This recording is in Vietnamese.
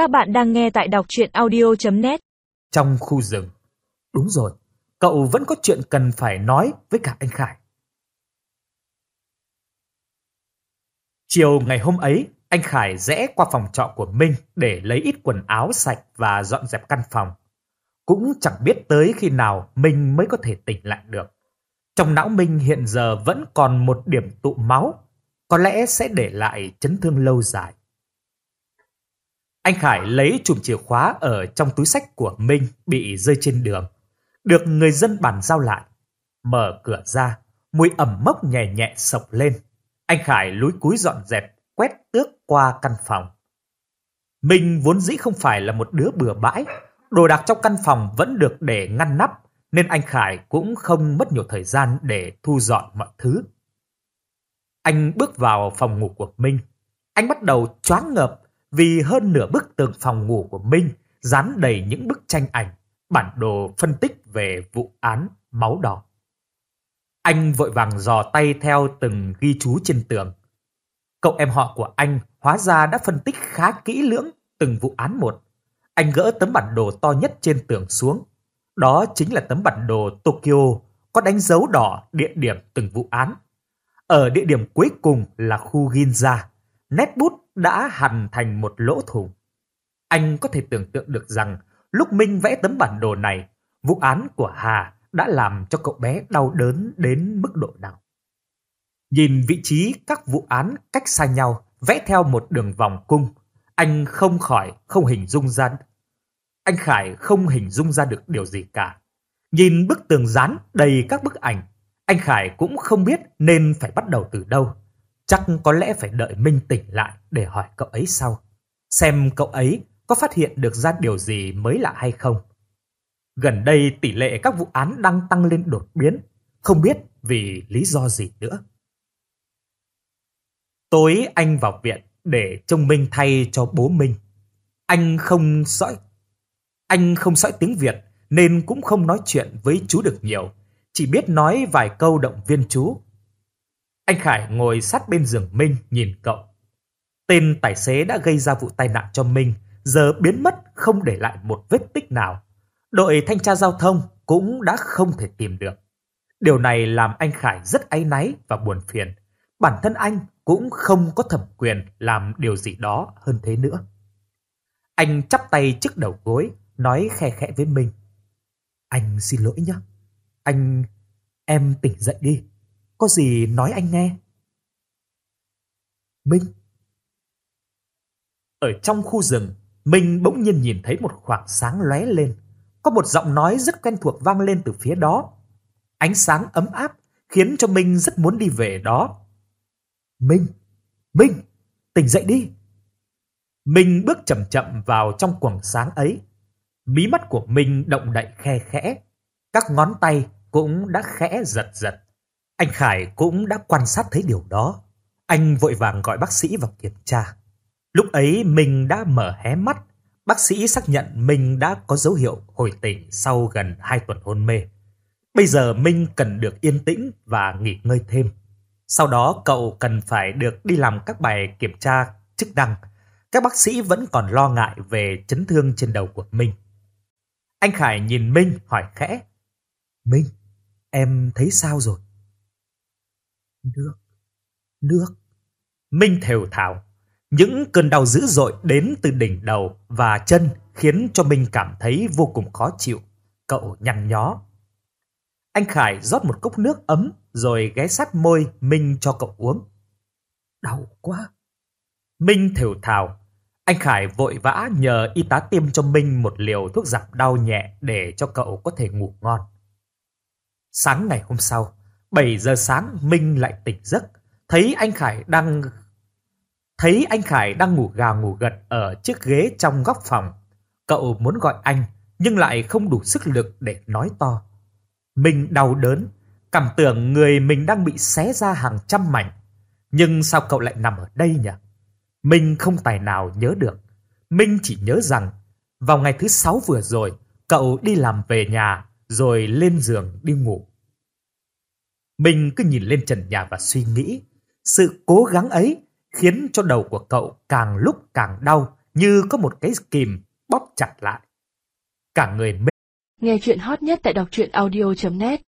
Các bạn đang nghe tại đọc chuyện audio.net Trong khu rừng. Đúng rồi, cậu vẫn có chuyện cần phải nói với cả anh Khải. Chiều ngày hôm ấy, anh Khải rẽ qua phòng trọ của Minh để lấy ít quần áo sạch và dọn dẹp căn phòng. Cũng chẳng biết tới khi nào Minh mới có thể tỉnh lại được. Trong não Minh hiện giờ vẫn còn một điểm tụ máu, có lẽ sẽ để lại chấn thương lâu dài. Anh Khải lấy chùm chìa khóa ở trong túi sách của Minh bị rơi trên đường. Được người dân bàn giao lại. Mở cửa ra, mùi ẩm mốc nhẹ nhẹ sộc lên. Anh Khải lúi cúi dọn dẹp, quét tước qua căn phòng. Minh vốn dĩ không phải là một đứa bừa bãi. Đồ đạc trong căn phòng vẫn được để ngăn nắp, nên anh Khải cũng không mất nhiều thời gian để thu dọn mọi thứ. Anh bước vào phòng ngủ của Minh. Anh bắt đầu choáng ngợp vì hơn nửa bức tường phòng ngủ của Minh dán đầy những bức tranh ảnh, bản đồ phân tích về vụ án máu đỏ. Anh vội vàng dò tay theo từng ghi chú trên tường. Cậu em họ của anh hóa ra đã phân tích khá kỹ lưỡng từng vụ án một. Anh gỡ tấm bản đồ to nhất trên tường xuống. Đó chính là tấm bản đồ Tokyo có đánh dấu đỏ địa điểm từng vụ án. Ở địa điểm cuối cùng là khu Ginza, nét bút đã hằn thành một lỗ thủng. Anh có thể tưởng tượng được rằng lúc Minh vẽ tấm bản đồ này, vụ án của Hà đã làm cho cậu bé đau đớn đến mức độ nào. Nhìn vị trí các vụ án cách xa nhau, vẽ theo một đường vòng cung, anh không khỏi không hình dung ra. Anh Khải không hình dung ra được điều gì cả. Nhìn bức tường dán đầy các bức ảnh, anh Khải cũng không biết nên phải bắt đầu từ đâu. Chắc có lẽ phải đợi Minh tỉnh lại để hỏi cậu ấy sau. Xem cậu ấy có phát hiện được ra điều gì mới lạ hay không. Gần đây tỷ lệ các vụ án đang tăng lên đột biến, không biết vì lý do gì nữa. Tối anh vào viện để trông Minh thay cho bố Minh. Anh không sõi anh không sõi tiếng Việt nên cũng không nói chuyện với chú được nhiều, chỉ biết nói vài câu động viên chú. Anh Khải ngồi sát bên giường Minh nhìn cậu. Tên tài xế đã gây ra vụ tai nạn cho Minh, giờ biến mất không để lại một vết tích nào. Đội thanh tra giao thông cũng đã không thể tìm được. Điều này làm anh Khải rất áy náy và buồn phiền. Bản thân anh cũng không có thẩm quyền làm điều gì đó hơn thế nữa. Anh chắp tay trước đầu gối, nói khe khẽ với Minh. Anh xin lỗi nhé. Anh... em tỉnh dậy đi. Có gì nói anh nghe. Minh. Ở trong khu rừng, Minh bỗng nhiên nhìn thấy một khoảng sáng lóe lên. Có một giọng nói rất quen thuộc vang lên từ phía đó. Ánh sáng ấm áp khiến cho Minh rất muốn đi về đó. Minh, Minh, tỉnh dậy đi. Minh bước chậm chậm vào trong quầng sáng ấy. Mí mắt của Minh động đậy khe khẽ. Các ngón tay cũng đã khẽ giật giật. Anh Khải cũng đã quan sát thấy điều đó. Anh vội vàng gọi bác sĩ vào kiểm tra. Lúc ấy Minh đã mở hé mắt. Bác sĩ xác nhận Minh đã có dấu hiệu hồi tỉnh sau gần 2 tuần hôn mê. Bây giờ Minh cần được yên tĩnh và nghỉ ngơi thêm. Sau đó cậu cần phải được đi làm các bài kiểm tra chức năng. Các bác sĩ vẫn còn lo ngại về chấn thương trên đầu của Minh. Anh Khải nhìn Minh hỏi khẽ. Minh, em thấy sao rồi? Nước, nước. Minh thều thào. Những cơn đau dữ dội đến từ đỉnh đầu và chân khiến cho Minh cảm thấy vô cùng khó chịu. Cậu nhăn nhó. Anh Khải rót một cốc nước ấm rồi ghé sát môi Minh cho cậu uống. Đau quá. Minh thều thào. Anh Khải vội vã nhờ y tá tiêm cho Minh một liều thuốc giảm đau nhẹ để cho cậu có thể ngủ ngon. Sáng ngày hôm sau, 7 giờ sáng Minh lại tỉnh giấc, thấy anh Khải đang thấy anh Khải đang ngủ gà ngủ gật ở chiếc ghế trong góc phòng. Cậu muốn gọi anh nhưng lại không đủ sức lực để nói to. Minh đau đớn, cảm tưởng người mình đang bị xé ra hàng trăm mảnh. Nhưng sao cậu lại nằm ở đây nhỉ? Minh không tài nào nhớ được. Minh chỉ nhớ rằng vào ngày thứ sáu vừa rồi, cậu đi làm về nhà rồi lên giường đi ngủ. Mình cứ nhìn lên trần nhà và suy nghĩ. Sự cố gắng ấy khiến cho đầu của cậu càng lúc càng đau, như có một cái kìm bóp chặt lại. Cả người mê. Nghe chuyện hot nhất tại đọc truyện audio.net